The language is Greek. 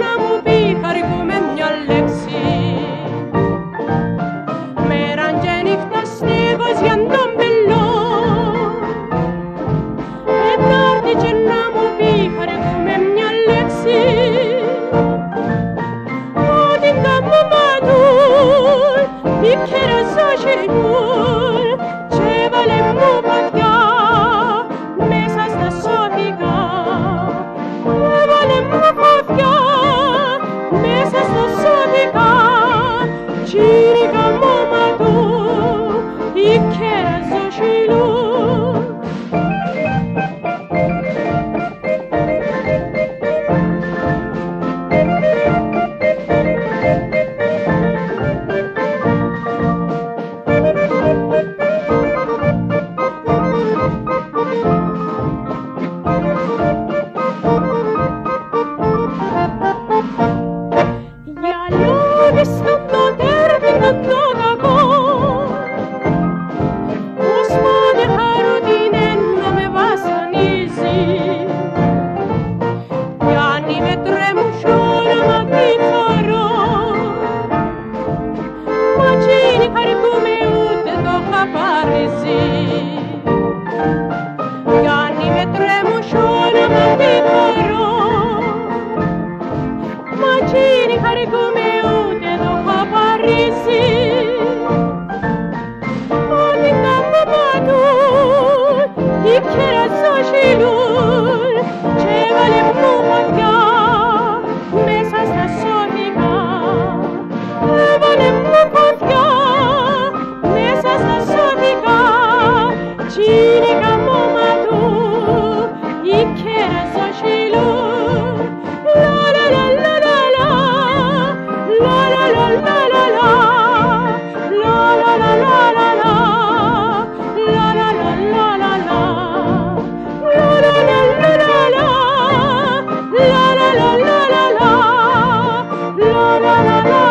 να μου πει χαρικού με μια λέξη. Μέρα και νύχτα στέβας για τον πελό, επνάρτηκε μου πει χαρικού λέξη. Ότι τα μου μάτουν, τι πιέρα la la la.